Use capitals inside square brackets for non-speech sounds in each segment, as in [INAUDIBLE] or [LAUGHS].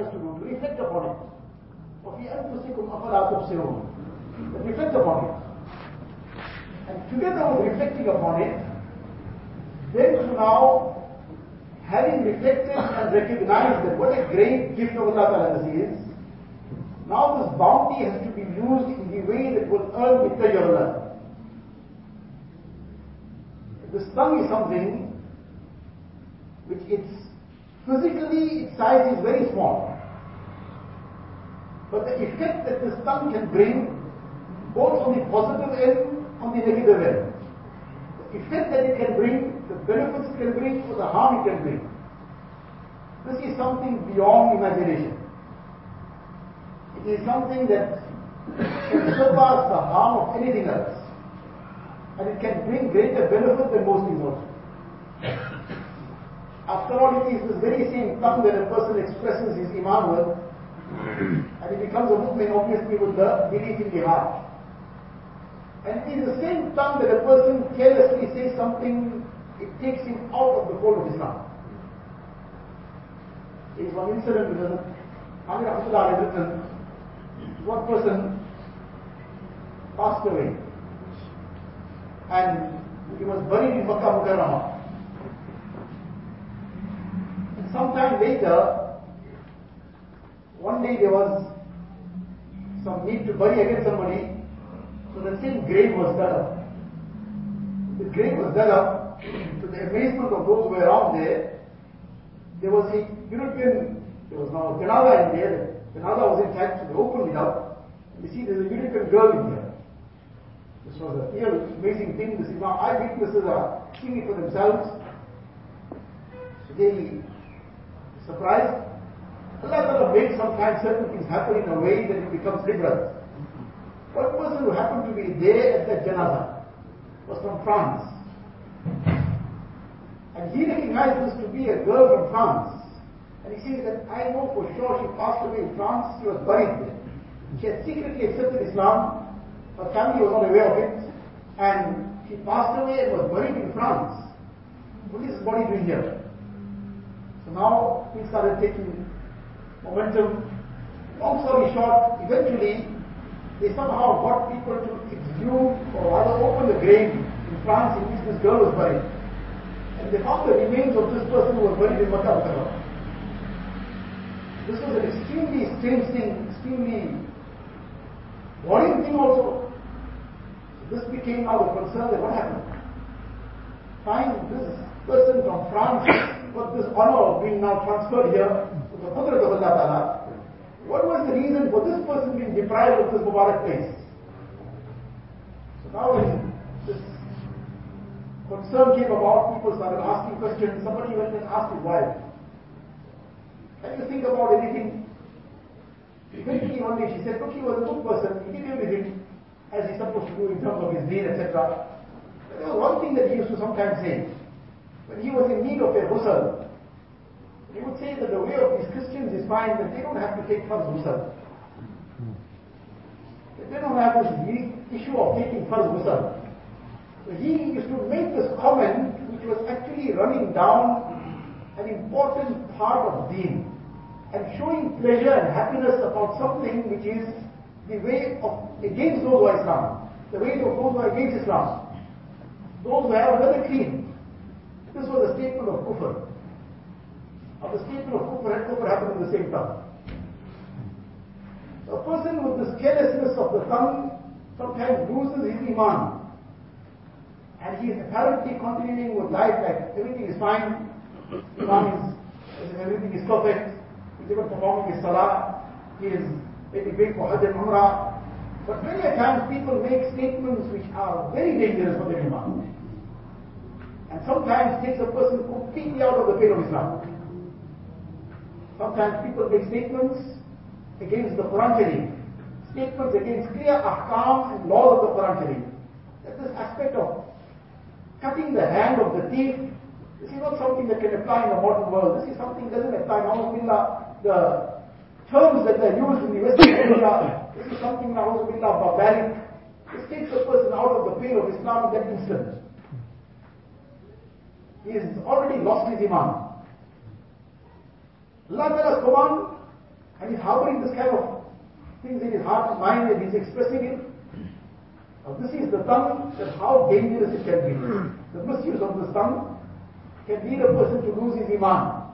us to do, to reflect upon it. وَفِي أَنفُسِكُمْ أَفَلَا تُبْصِرُونَ But reflect upon it. And together with reflecting upon it, then to now, having reflected and recognized that what a great gift of Allah Ta'ala this is, now this bounty has to be used in the way that will earn the pleasure of Allah. This tongue is something which its physically its size is very small. But the effect that this tongue can bring, both on the positive end, on the negative end, the effect that it can bring, the benefits it can bring, or the harm it can bring. This is something beyond imagination. It is something that can surpass the harm of anything else. And it can bring greater benefit than most things also. After all, it is this very same tongue that a person expresses his iman with, and he becomes a mu'min obviously with the belief in the heart. And it is the same tongue that a person carelessly says something, it takes him out of the fold of Islam. There is one incident with Amir Abdullah has written, one person passed away and he was buried in Makkah Mukarramah. And sometime later, one day there was some need to bury again somebody, so the same grave was dug up. The grave was dug up, to the amazement of those who were around there, there was a European, there was now a janaza in there, the janaza was intact, so they opened it up, you see there's a European girl in here. This was a real amazing thing. This is now eyewitnesses are seeing it for themselves. So they surprised. Allah Ta'ala makes sometimes certain things happen in a way that it becomes liberal. One person who happened to be there at that janaza was from France. And he recognized this to be a girl from France. And he says that I know for sure she passed away in France, she was buried there. She had secretly accepted Islam, her family was not aware of it, and she passed away and was buried in France. What is this body doing here? So now things started taking momentum. Long story short, eventually they somehow got people to exhume or rather open the grave in France in which this girl was buried. And they found the remains of this person who was buried in Makkah. This was an extremely strange thing, extremely worrying thing also. So this became now the concern that what happened? Find this person from France got this honor of being now transferred here the Qudrat of Allah Ta'ala. What was the reason for this person being deprived of this Mubarak place? So now when this concern came about, people started asking questions. Somebody went and asked his wife, can you think about anything? Eventually one day she said, look, he was a good person, he did everything as he's supposed to do in terms of his deen, etc. But there was one thing that he used to sometimes say. When he was in need of a ghusl, he would say that the way of these Christians is fine, that they don't have to take farz ghusl. They don't have this issue of taking farz ghusl. So he used to make this comment, which was actually running down an important part of deen and showing pleasure and happiness about something which is the way of against those who are Islam, the way of those who are against Islam, those who have another creed. This was a statement of kufr. Of the statement of and happened in the same time. A person with this carelessness of the tongue sometimes loses his iman. And he is apparently continuing with life like everything is fine, Iman is, everything is perfect, he's even performing his salah, he is maybe going for Hajj and Umrah. But many a times people make statements which are very dangerous for the Iman. And sometimes takes a person completely out of the pale of Islam. Sometimes people make statements against the Quran statements against clear ahkam and laws of the Quran Sharif. That this aspect of cutting the hand of the thief, this is not something that can apply in the modern world. This is something that doesn't apply now. The terms that are used in the Western area, this is something now barbaric. This takes a person out of the pale of Islam in that instant. He has already lost his iman. Allah Ta'ala's command And he's harboring this kind of things in his heart and mind and he's expressing it. Now this is the tongue, that how dangerous it can be. The misuse of this tongue can lead a person to lose his iman.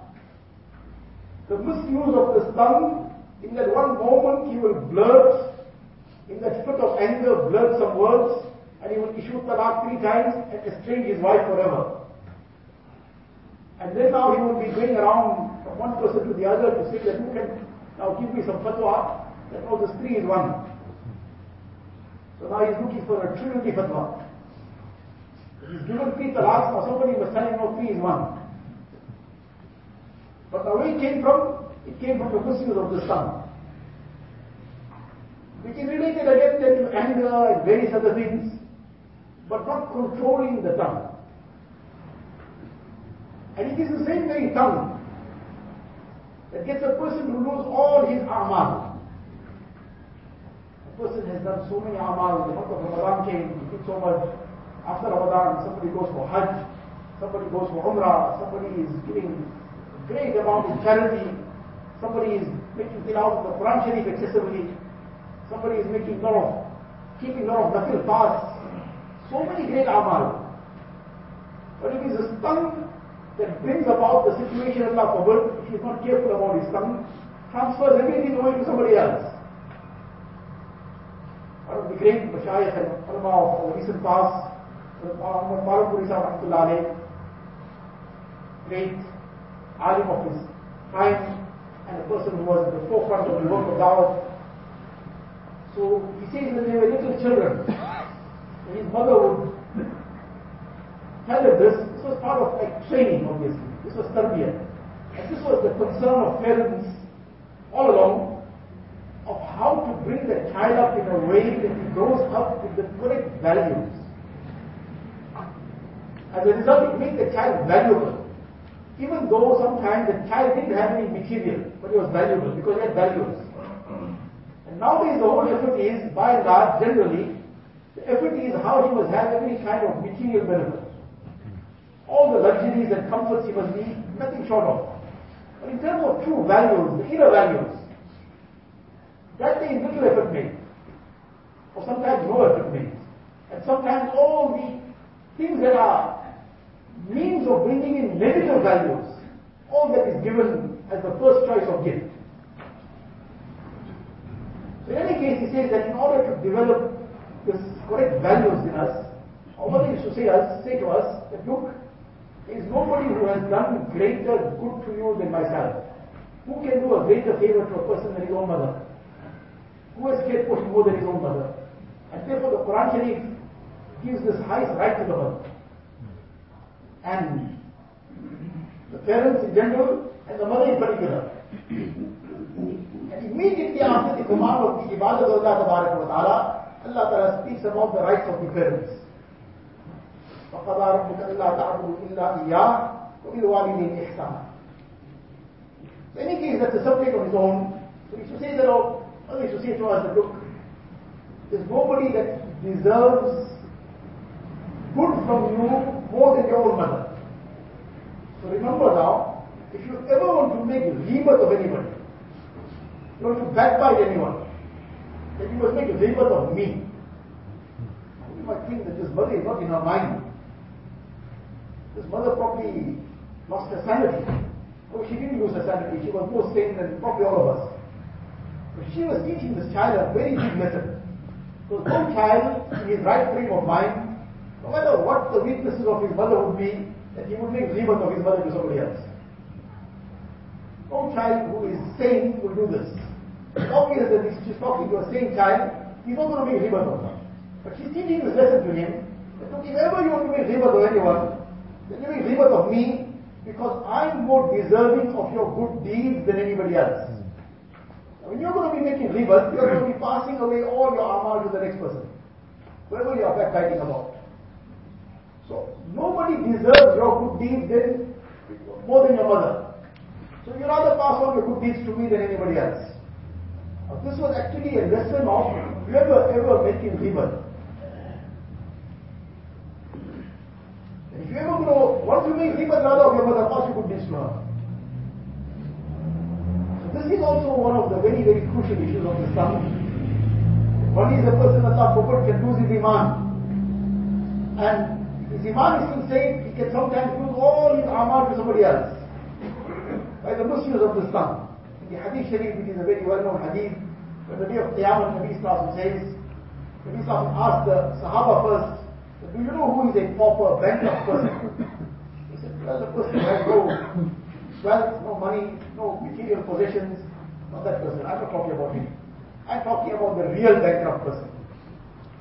The misuse of this tongue, in that one moment he will blurt, in that fit of anger, blurt some words, and he will issue talaq three times and estrange his wife forever. And then now he will be going around from one person to the other to say that you can now give me some fatwa, that oh this three is one. So now he's looking for a trinity fatwa. He's given three talaqs, now somebody was telling no three is one. But now where it came from? It came from the misuse of the tongue. Which is related again then to anger and various other things, but not controlling the tongue. And it is the same very tongue that gets a person to lose all his amal. A person has done so many amal, the month of Ramadan came, he did so much. After Ramadan, somebody goes for Hajj, somebody goes for Umrah, somebody is giving a great amount of charity, somebody is making tilawat of the Quran Sharif excessively, somebody is making lot of, keeping lot of nafil fasts, so many great amal. But it is his tongue that brings about the situation Allah forbid, if he is not careful about his tongue, transfers everything away to somebody else. One of the great mashayikh and ulama of our recent past, Muhammad Farooq Rahmatullah great alim of his time, and a person who was at the forefront of the work of Dawah. So he says that they were little children, [LAUGHS] his mother would tell him this was part of like training obviously, this was tarbiyah. And this was the concern of parents all along of how to bring the child up in a way that he grows up with the correct values. As a result, it made the child valuable. Even though sometimes the child didn't have any material, but he was valuable because he had values. And nowadays the whole effort is, by and large, generally, the effort is how he must have every kind of material benefit. All the luxuries and comforts he must be nothing short of. But in terms of true values, the inner values, that there is little effort made. Or sometimes no effort made. And sometimes all the things that are means of bringing in negative values, all that is given as the first choice of gift. So in any case, he says that in order to develop this correct values in us, mother used to say us, say to us that look, is nobody who has done greater good to you than myself. Who can do a greater favor to a person than his own mother? Who has cared for him more than his own mother? And therefore the Quran Sharif gives this highest right to the mother. And the parents in general and the mother in particular. And immediately after the command of the ibadah of Allah Ta'ala, Allah Ta'ala speaks about the rights of the parents. فقضى ربك ألا تعبدوا إلا إياه وبالوالدين إحسانا. So in any case, that's a subject on its own. So we should say that, oh, we should say to us that look, there's nobody that deserves good from you more than your own mother. So remember now, if you ever want to make rebirth of anybody, you want to backbite anyone, then you must make a rebirth of me. You might think that this mother is not in her mind. This mother probably lost her sanity. Oh, she didn't lose her sanity. She was more sane than probably all of us. But she was teaching this child a very big lesson. Because no child in his right frame of mind, no matter what the weaknesses of his mother would be, that he would make rebirth of his mother to somebody else. No child who is sane will do this. It's obvious that she's talking to a sane child, he's not going to make rebirth of her. But she's teaching this lesson to him, that look, if ever you want to make rebirth of anyone, then you make rebirth of me, because I'm more deserving of your good deeds than anybody else. When you're going to be making rebirth, you're going to be passing away all your amal to the next person. Whoever you are backbiting about. So, nobody deserves your good deeds than, more than your mother. So you rather pass on your good deeds to me than anybody else. Now, this was actually a lesson of whoever ever making rebirth. And if you ever grow, once you make rebirth rather of your mother, pass your good deeds to her. So This is also one of the very, very crucial issues of Islam. Is a person, Allah forbid, can lose his Iman. And his Iman is still safe, he can sometimes lose all his Amal to somebody else. By the misuse of this. In the Hadith Sharif, which is a very well-known Hadith, when the day of Qiyamah, Nabi Sallallahu says, Nabi Sallallahu asked the Sahaba first, do you know who is a pauper, bankrupt person? That person has no wealth, no money, no material possessions, not that person. I'm not talking about him. I'm talking about the real bankrupt person.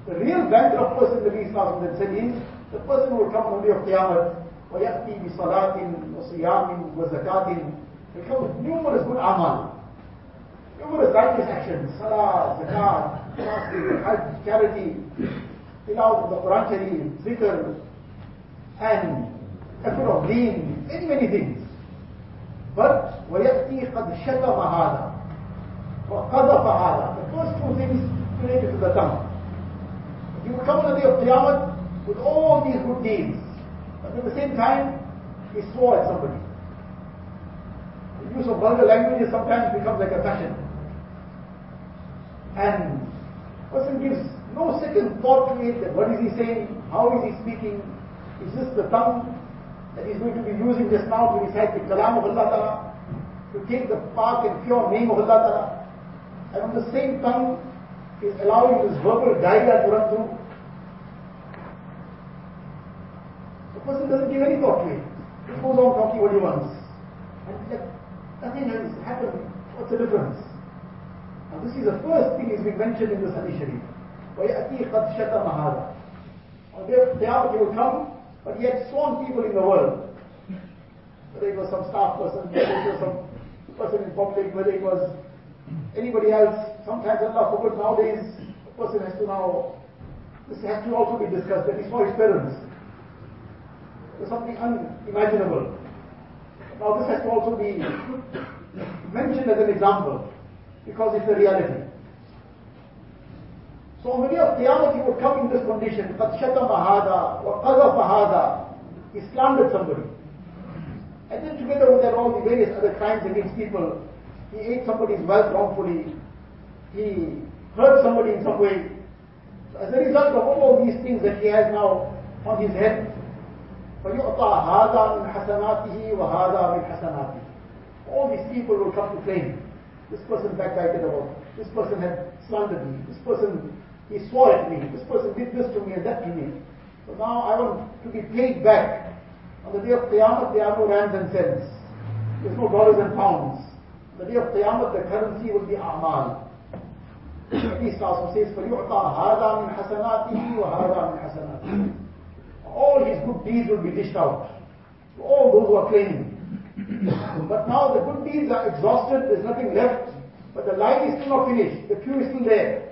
The real bankrupt person the Nabi Sallallahu said is the person who will come on the day of Qiyamah وَيَأْتِي بِصَلَاةٍ وَصِيَامٍ وَزَكَاةٍ He'll come with numerous good amal. Numerous righteous actions. Salah, zakat, fasting, hajj, charity, tilawat the Quran Sharif, zikr, and effort of deen, many, many things. But وَيَأْتِي قَدْ شَتَمَ هَذَا وَقَذَفَ هَذَا The first two things related to the tongue. He will come on the day of Qiyamah with all these good deeds. But at the same time, he swore at somebody. The use of vulgar language sometimes becomes like a fashion. And person gives no second thought to it, that what is he saying, how is he speaking, is this the tongue that he's going to be using just now to recite the kalam of Allah Ta'ala, to take the park and pure name of Allah Ta'ala, and on the same tongue is allowing this verbal diarrhea to run through. The person doesn't give any thought to it. He goes on talking what he wants. And like, nothing has happened. What's the difference? Now this is the first thing is being mentioned in the Hadith Sharif. وَيَأْتِي قَدْ شَتَمَ هَذَا On the day of Qiyamah he will come, but he had sworn people in the world. Whether it was some staff person, whether it was some person in public, whether it was anybody else. Sometimes Allah forbid nowadays, a person has to now, this has to also be discussed, that is for his parents. It's something unimaginable. Now this has to also be mentioned as an example, because it's a reality. So on the day of Qiyamah he would come in this condition, قَدْ شَتَمَ هَذَا وَقَذَفَ هَذَا He slandered somebody. And then together with that all the various other crimes against people, he ate somebody's wealth wrongfully, he hurt somebody in some way. So as a result of all these things that he has now on his head, فَيُعْطَى هَذَا مِنْ حَسَنَاتِهِ وَهَذَا مِنْ حَسَنَاتِهِ All these people will come to claim. This person backbited about, this person had slandered me, this person, he swore at me, this person did this to me and that to me. So now I want to be paid back. On the day of Qiyamah, there are no rands and cents. There's no dollars and pounds. On the day of Qiyamah, the currency will be A'mal. Hadith also says, فَيُعْطَى هَذَا مِنْ حَسَنَاتِهِ وَهَذَا مِنْ حَسَنَاتِهِ All his good deeds will be dished out to all those who are claiming. but now the good deeds are exhausted, there's nothing left, but the line is still not finished, the queue is still there.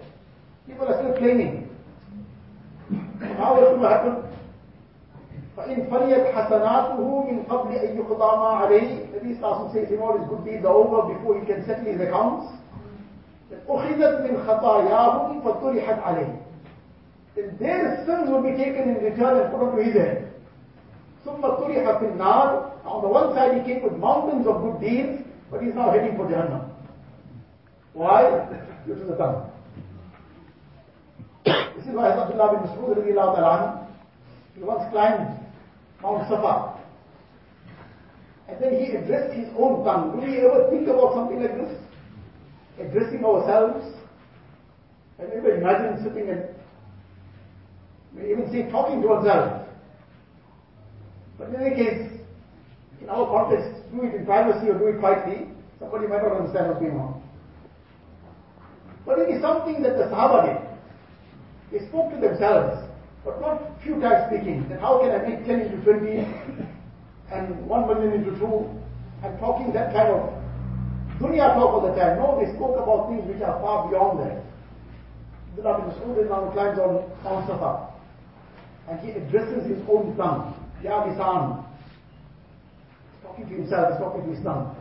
Claiming. Now what's going to happen? فإن فنيت حسناته من قبل أن يقضى ما عليه Nabi Sallallahu says if all his good deeds are over before he can settle his accounts أخذت من خطاياهم فطرحت عليه Then their sins will be taken in return and put onto his head ثم طرح في النار On the one side he came with mountains of good deeds but he's now heading for Jahannam Why? Due to the tongue This is why Abdullah bin Mas'ud he once climbed Mount Safa. And then he addressed his own tongue. Do we ever think about something like this? Addressing ourselves? You ever imagined sitting and even say talking to ourselves? But in any case, in our context, do it in privacy or do it quietly, somebody might not understand what's going on. But it is something that the Sahaba did. They spoke to themselves. But not few times speaking, that how can I make 10 into 20 and 1 million into 2 and talking that kind of dunya talk all the time. No, they spoke about things which are far beyond that. Abdullah bin Mas'ud now climbs on Mount Safa and he addresses his own tongue. Ya lisan. He's talking to himself, he's talking to his tongue.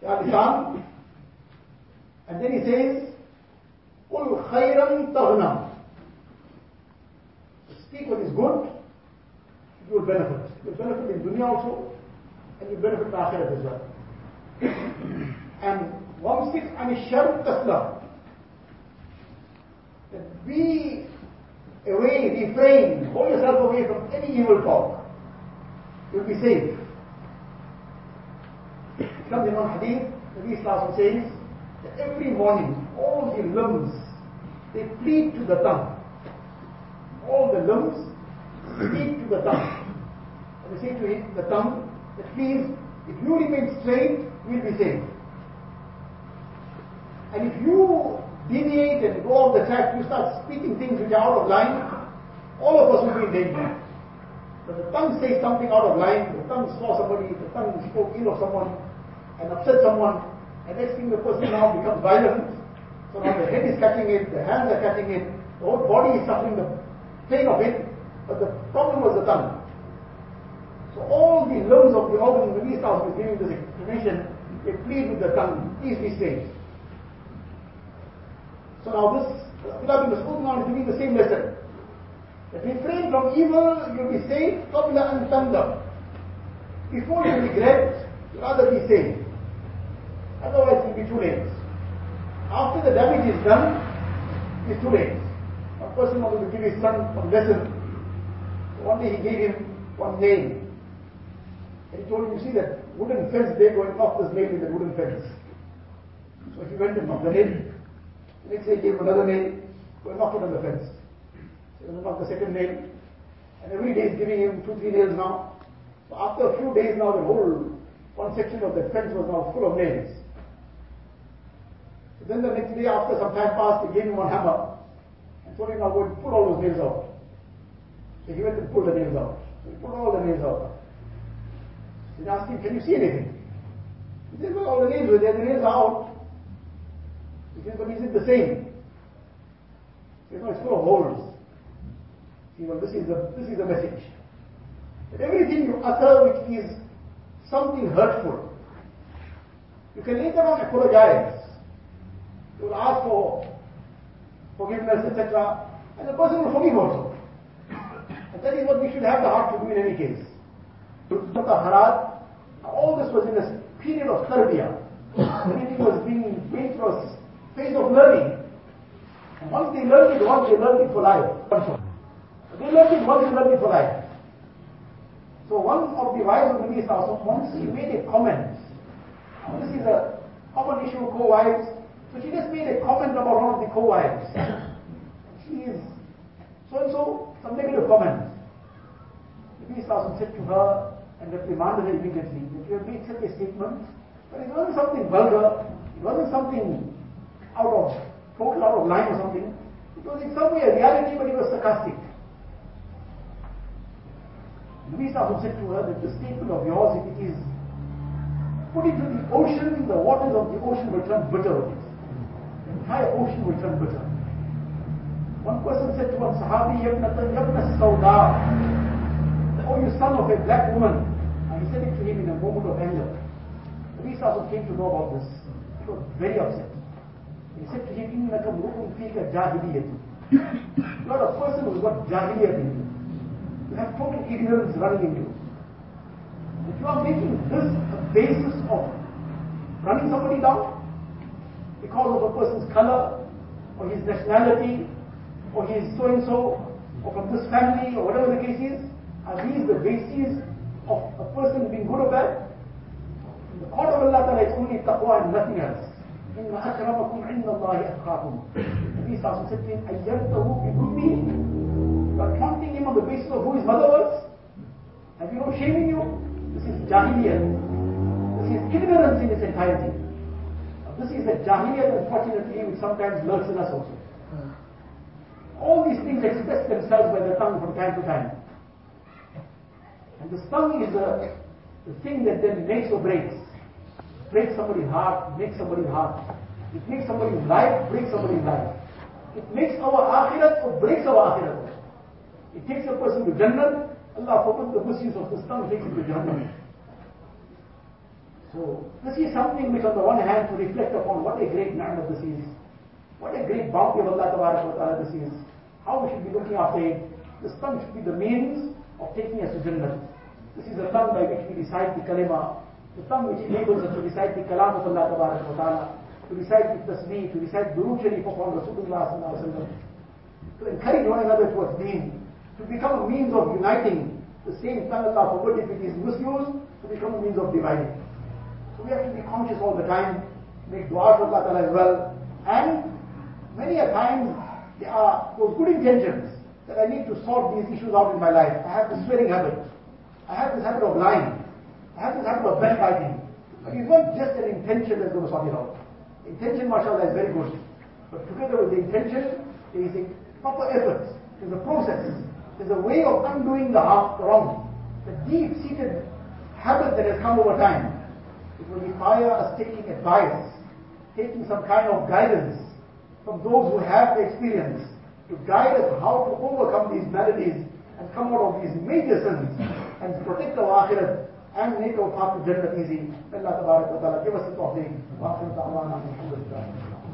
Ya lisan. And then he says, قُلْ خَيْرًا تَغْنَمْ Speak what is good, you will benefit. You will benefit in dunya also, and you will benefit in akhirat as well. [COUGHS] and كف عن الشر تسلم be away, refrain, hold yourself away from any evil talk. You'll be safe. It comes in one hadith, Nabi Islam says that every morning all the limbs, they plead to the tongue. All the limbs plead to the tongue. And they say to it, the tongue, that please, if you remain straight, you'll be safe. And if you deviate and go off the track, you start speaking things which are out of line, all of us will be in danger. But the tongue says something out of line, the tongue saw somebody, the tongue spoke ill of someone, and upset someone, and next thing the person now becomes violent. So now the head is catching it, the hands are catching it, the whole body is suffering the think of it, but the problem was the tongue. So all the limbs of the organ released out is giving this explanation, they plead with the tongue, easily saved. So now this, Abdullah the school now is giving the same lesson. That refrain from evil, you'll be saved, qabla and thunder. Before you regret, rather be saved. Otherwise it will be too late. After the damage is done, it's too late. One person wanted to give his son one lesson. So one day he gave him one nail. And he told him, you see that wooden fence there going off this nail in the wooden fence. So he went and knocked the nail. Next day he gave another nail, go knock it on the fence. So he knocked the second nail. And every day he's giving him two, three nails now. So after a few days now, the whole one section of the fence was now full of nails. So then the next day, after some time passed, he gave him one hammer him now go and pull all those nails out. So he went and pulled the nails out. So he pulled all the nails out. He asked him, can you see anything? He said, well, all the nails were there, the nails are out. He says, but is it the same? He says, no, it's full of holes. See, well, this is the, this is the message. That everything you utter which is something hurtful, you can later on apologize. You will ask for forgiveness, etc. And the person will forgive also. And that is what we should have the heart to do in any case. Harat, all this was in a period of tarbiyah. Everything was being made for us phase of learning. And once they learned it once, they learned it for life. They learned it once, they learned it for life. So one of the wives of the Sallallahu once he made a comment. This is a common issue co-wives. So she just made a comment about one of the co-wives. [COUGHS] She is so-and-so, some negative comment. The Nabi Sallallahu said to her and reprimanded her immediately that you have made such a statement, but it wasn't something vulgar, it wasn't something out of, total out of line or something. It was in some way a reality, but it was sarcastic. Nabi Sahib said to her that the statement of yours, if it is put into the ocean, the waters of the ocean will turn bitter with it higher ocean will turn bitter. One person said to one Sahabi, Yabna, Yabna Sauda, oh you son of a black woman. And he said it to him in a moment of anger. Nabi also came to know about this. He was very upset. He said to him, Innaka mrukum fika jahiliyati. You are a person who has got jahiliyat in you. You have total ignorance running in you. If you are making this a basis of running somebody down, because of a person's color, or his nationality, or his so-and-so, or from this family, or whatever the case is, are these the bases of a person being good or bad? In the court of Allah Ta'ala, it's only taqwa and nothing else. إن أكرمكم عند الله أتقاكم. Nabi Sallallahu said to him, أيرته بظلمه You are taunting him on the basis of who his mother was? Have you no shame in you? This is jahiliyah. This is ignorance in its entirety. This is the jahiliyah, unfortunately, which sometimes lurks in us also. All these things express themselves by the tongue from time to time. And the tongue is the, the thing that then makes or breaks breaks somebody's heart, makes somebody's heart. It makes somebody's life, breaks somebody's life. It makes our akhirat or breaks our akhirat. It takes a person to Jannah. Allah forbid the misuse of this tongue takes him to Jahannam. So, this is something which on the one hand to reflect upon what a great ni'mah this is. What a great bounty of Allah Ta'ala this is. How we should be looking after it. This tongue should be the means of taking us to Jannah. This is the tongue by which we recite the kalima the tongue which enables us to recite the kalam of Allah ta'ala. to recite the tasbih, to recite Durood Sharif upon Rasulullah Sallallahu to encourage one another towards deen, to become a means of uniting the same tongue Allah forbid if it is misused, to become a means of dividing. So we have to be conscious all the time, make dua to Allah Ta'ala as well, and many a times there are those good intentions that I need to sort these issues out in my life. I have this swearing habit. I have this habit of lying. I have this habit of backbiting. But it's not just an intention that's going to sort it out. Intention, mashallah, is very good. But together with the intention, there is a proper effort. There's a process. There's a way of undoing the harm, the wrong. The deep-seated habit that has come over time. It will require us taking advice, taking some kind of guidance from those who have the experience to guide us how to overcome these maladies and come out of these major sins and protect our akhirat and make our path to Jannah easy. Allah Ta'ala give us the tawfiq.